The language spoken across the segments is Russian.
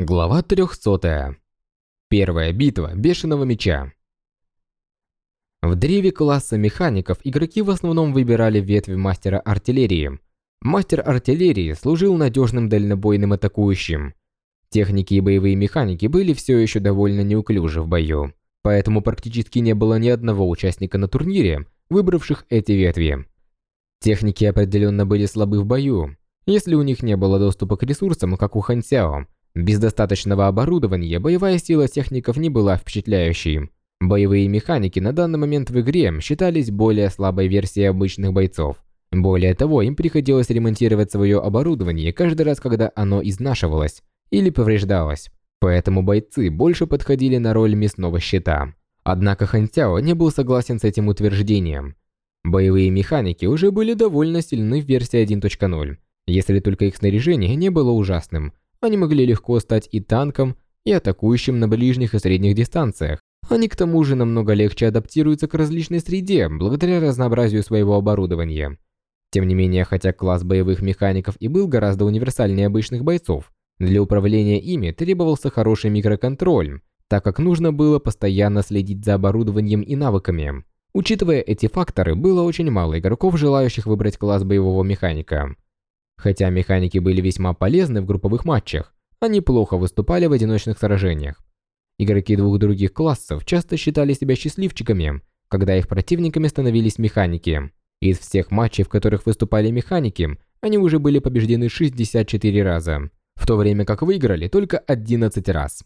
Глава 300. Первая битва Бешеного Меча. В древе класса механиков игроки в основном выбирали ветвь мастера артиллерии. Мастер артиллерии служил надежным дальнобойным атакующим. Техники и боевые механики были все еще довольно неуклюжи в бою, поэтому практически не было ни одного участника на турнире, выбравших эти ветви. Техники определенно были слабы в бою, если у них не было доступа к ресурсам, как у Хан Сяо, без достаточного оборудования боевая сила техников не была впечатляющей. Боевые механики на данный момент в игре считались более слабой версией обычных бойцов. Более того, им приходилось ремонтировать свое оборудование каждый раз, когда оно изнашивалось или повреждалось. Поэтому бойцы больше подходили на роль мясного щита. Однако Хантяо не был согласен с этим утверждением. Боевые механики уже были довольно сильны в версии 1.0, если только их снаряжение не было ужасным – они могли легко стать и танком, и атакующим на ближних и средних дистанциях. Они к тому же намного легче адаптируются к различной среде, благодаря разнообразию своего оборудования. Тем не менее, хотя класс боевых механиков и был гораздо универсальнее обычных бойцов, для управления ими требовался хороший микроконтроль, так как нужно было постоянно следить за оборудованием и навыками. Учитывая эти факторы, было очень мало игроков, желающих выбрать класс боевого механика. Хотя механики были весьма полезны в групповых матчах, они плохо выступали в одиночных сражениях. Игроки двух других классов часто считали себя счастливчиками, когда их противниками становились механики. Из всех матчей, в которых выступали механики, они уже были побеждены 64 раза, в то время как выиграли только 11 раз.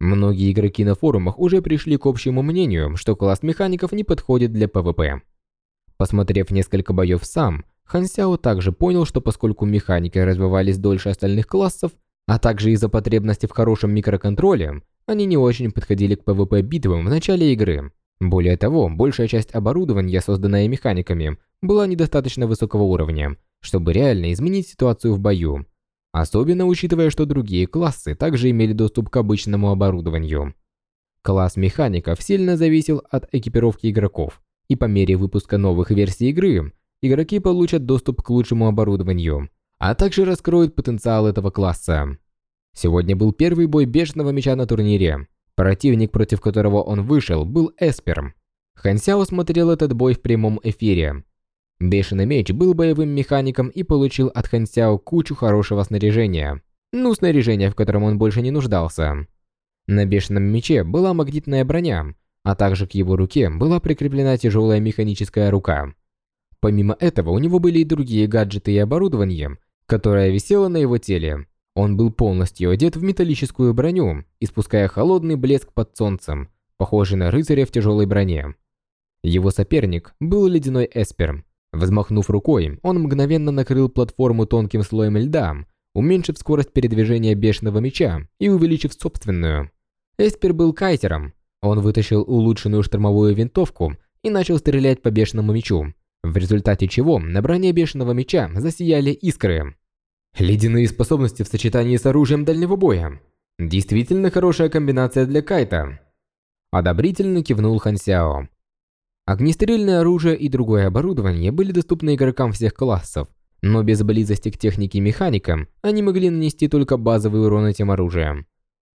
Многие игроки на форумах уже пришли к общему мнению, что класс механиков не подходит для PvP. Посмотрев несколько боев сам, Хан Сяо также понял, что поскольку механики развивались дольше остальных классов, а также из-за потребности в хорошем микроконтроле, они не очень подходили к PvP-битвам в начале игры. Более того, большая часть оборудования, созданная механиками, была недостаточно высокого уровня, чтобы реально изменить ситуацию в бою. Особенно учитывая, что другие классы также имели доступ к обычному оборудованию. Класс механиков сильно зависел от экипировки игроков, и по мере выпуска новых версий игры, игроки получат доступ к лучшему оборудованию, а также раскроют потенциал этого класса. Сегодня был первый бой Бешеного Меча на турнире. Противник, против которого он вышел, был Эспер. Хансяо смотрел этот бой в прямом эфире. Бешеный Меч был боевым механиком и получил от Хансяо кучу хорошего снаряжения. Ну, снаряжения, в котором он больше не нуждался. На Бешеном Мече была магнитная броня, а также к его руке была прикреплена тяжелая механическая рука. Помимо этого, у него были и другие гаджеты и оборудование, которое висело на его теле. Он был полностью одет в металлическую броню, испуская холодный блеск под солнцем, похожий на рыцаря в тяжелой броне. Его соперник был ледяной эспер. Взмахнув рукой, он мгновенно накрыл платформу тонким слоем льда, уменьшив скорость передвижения бешеного меча и увеличив собственную. Эспер был кайтером. Он вытащил улучшенную штурмовую винтовку и начал стрелять по бешеному мечу, в результате чего на броне бешеного меча засияли искры. Ледяные способности в сочетании с оружием дальнего боя. Действительно хорошая комбинация для Кайта. Одобрительно кивнул Хан Сяо. Огнестрельное оружие и другое оборудование были доступны игрокам всех классов, но без близости к технике и механикам они могли нанести только базовый урон этим оружием.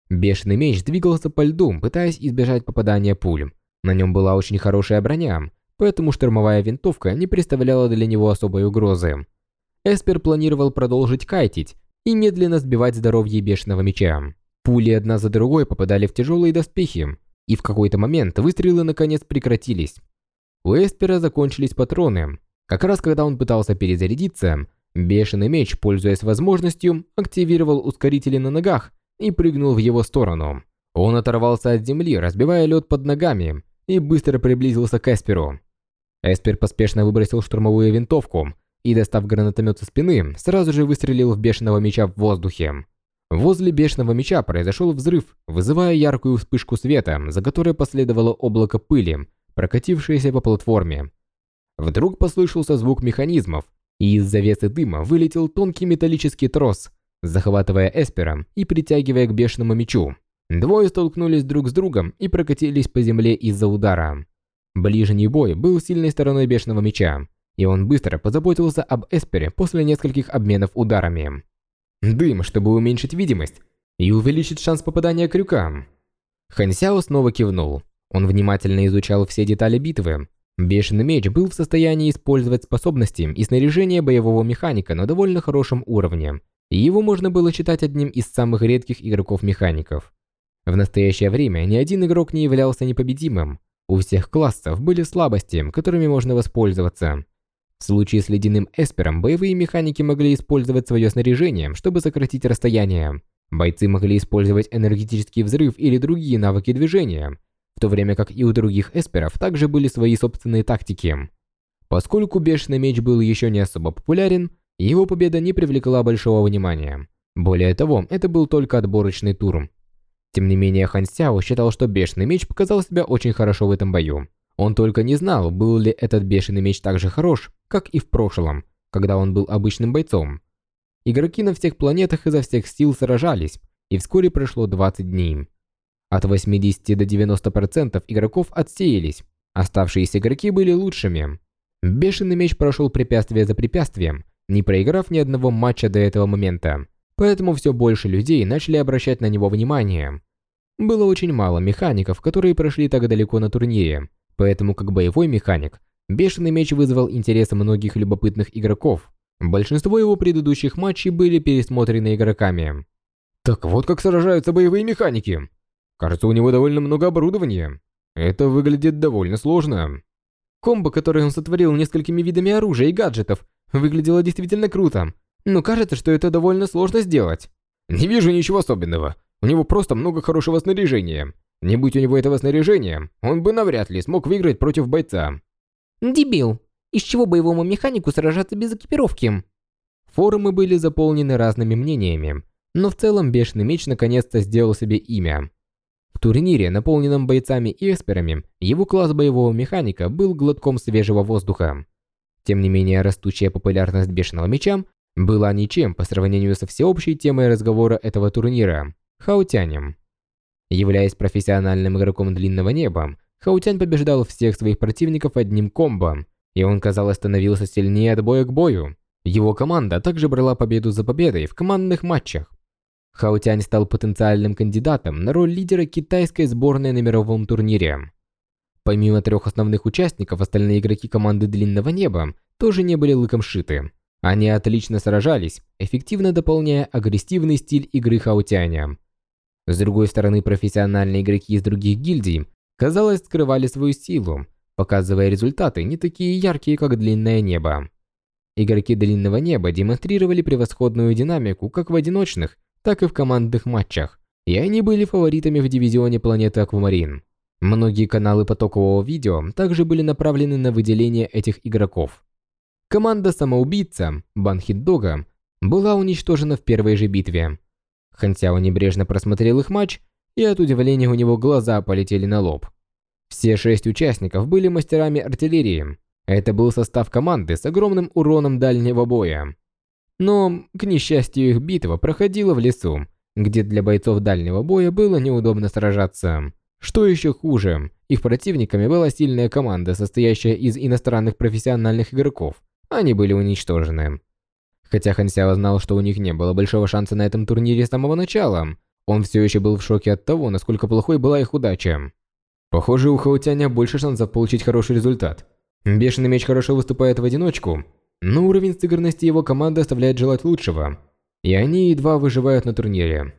Бешеный меч двигался по льду, пытаясь избежать попадания пуль. На нем была очень хорошая броня, поэтому штурмовая винтовка не представляла для него особой угрозы. Эспер планировал продолжить кайтить и медленно сбивать здоровье бешеного меча. Пули одна за другой попадали в тяжелые доспехи, и в какой-то момент выстрелы наконец прекратились. У Эспера закончились патроны. Как раз когда он пытался перезарядиться, бешеный меч, пользуясь возможностью, активировал ускорители на ногах и прыгнул в его сторону. Он оторвался от земли, разбивая лед под ногами, и быстро приблизился к Эсперу. Эспер поспешно выбросил штурмовую винтовку и, достав гранатомет со спины, сразу же выстрелил в бешеного меча в воздухе. Возле бешеного меча произошел взрыв, вызывая яркую вспышку света, за которой последовало облако пыли, прокатившееся по платформе. Вдруг послышался звук механизмов, и из завесы дыма вылетел тонкий металлический трос, захватывая Эспера и притягивая к бешеному мечу. Двое столкнулись друг с другом и прокатились по земле из-за удара. Ближний бой был сильной стороной Бешеного Меча, и он быстро позаботился об Эспере после нескольких обменов ударами. Дым, чтобы уменьшить видимость. и увеличит шанс попадания крюка. Хан Сяо снова кивнул. Он внимательно изучал все детали битвы. Бешеный меч был в состоянии использовать способности и снаряжение боевого механика на довольно хорошем уровне, и его можно было считать одним из самых редких игроков-механиков. В настоящее время ни один игрок не являлся непобедимым. У всех классов были слабости, которыми можно воспользоваться. В случае с ледяным эспером боевые механики могли использовать свое снаряжение, чтобы сократить расстояние. Бойцы могли использовать энергетический взрыв или другие навыки движения, в то время как и у других эсперов также были свои собственные тактики. Поскольку Бешеный Меч был еще не особо популярен, его победа не привлекла большого внимания. Более того, это был только отборочный тур. Тем не менее, Хан Сяо считал, что Бешеный Меч показал себя очень хорошо в этом бою. Он только не знал, был ли этот Бешеный Меч так же хорош, как и в прошлом, когда он был обычным бойцом. Игроки на всех планетах изо всех сил сражались, и вскоре прошло 20 дней. От 80 до 90% игроков отсеялись, оставшиеся игроки были лучшими. Бешеный меч прошел препятствие за препятствием, не проиграв ни одного матча до этого момента, поэтому все больше людей начали обращать на него внимание. Было очень мало механиков, которые прошли так далеко на турнире, поэтому как боевой механик, Бешеный меч вызвал интерес многих любопытных игроков. Большинство его предыдущих матчей были пересмотрены игроками. Так вот как сражаются боевые механики. Кажется, у него довольно много оборудования. Это выглядит довольно сложно. Комбо, которое он сотворил несколькими видами оружия и гаджетов, выглядело действительно круто. Но кажется, что это довольно сложно сделать. Не вижу ничего особенного. У него просто много хорошего снаряжения. Не будь у него этого снаряжения, он бы навряд ли смог выиграть против бойца. Дебил. Из чего боевому механику сражаться без экипировки? Форумы были заполнены разными мнениями, но в целом Бешеный Меч наконец-то сделал себе имя. В турнире, наполненном бойцами и эсперами, его класс боевого механика был глотком свежего воздуха. Тем не менее, растущая популярность Бешеного Меча была ничем по сравнению со всеобщей темой разговора этого турнира – Хаутянем. Являясь профессиональным игроком Длинного Неба, Хаутянь побеждал всех своих противников одним комбо, и он, казалось, становился сильнее от боя к бою. Его команда также брала победу за победой в командных матчах. Хаутянь стал потенциальным кандидатом на роль лидера китайской сборной на мировом турнире. Помимо трех основных участников, остальные игроки команды Длинного Неба тоже не были лыком шиты. Они отлично сражались, эффективно дополняя агрессивный стиль игры Хаутяня. С другой стороны, профессиональные игроки из других гильдий, казалось, скрывали свою силу, показывая результаты не такие яркие, как Длинное Небо. Игроки Длинного Неба демонстрировали превосходную динамику как в одиночных, так и в командных матчах, и они были фаворитами в дивизионе планеты Аквамарин. Многие каналы потокового видео также были направлены на выделение этих игроков. Команда самоубийца Банхиддога была уничтожена в первой же битве. Хансяо небрежно просмотрел их матч, и от удивления у него глаза полетели на лоб. Все шесть участников были мастерами артиллерии. Это был состав команды с огромным уроном дальнего боя. Но, к несчастью, их битва проходила в лесу, где для бойцов дальнего боя было неудобно сражаться. Что еще хуже, их противниками была сильная команда, состоящая из иностранных профессиональных игроков. Они были уничтожены. Хотя Хан Сяо знал, что у них не было большого шанса на этом турнире с самого начала, он все еще был в шоке от того, насколько плохой была их удача. Похоже, у Хаутяня больше шансов получить хороший результат. Бешеный меч хорошо выступает в одиночку, но уровень сыгранности его команды оставляет желать лучшего, и они едва выживают на турнире.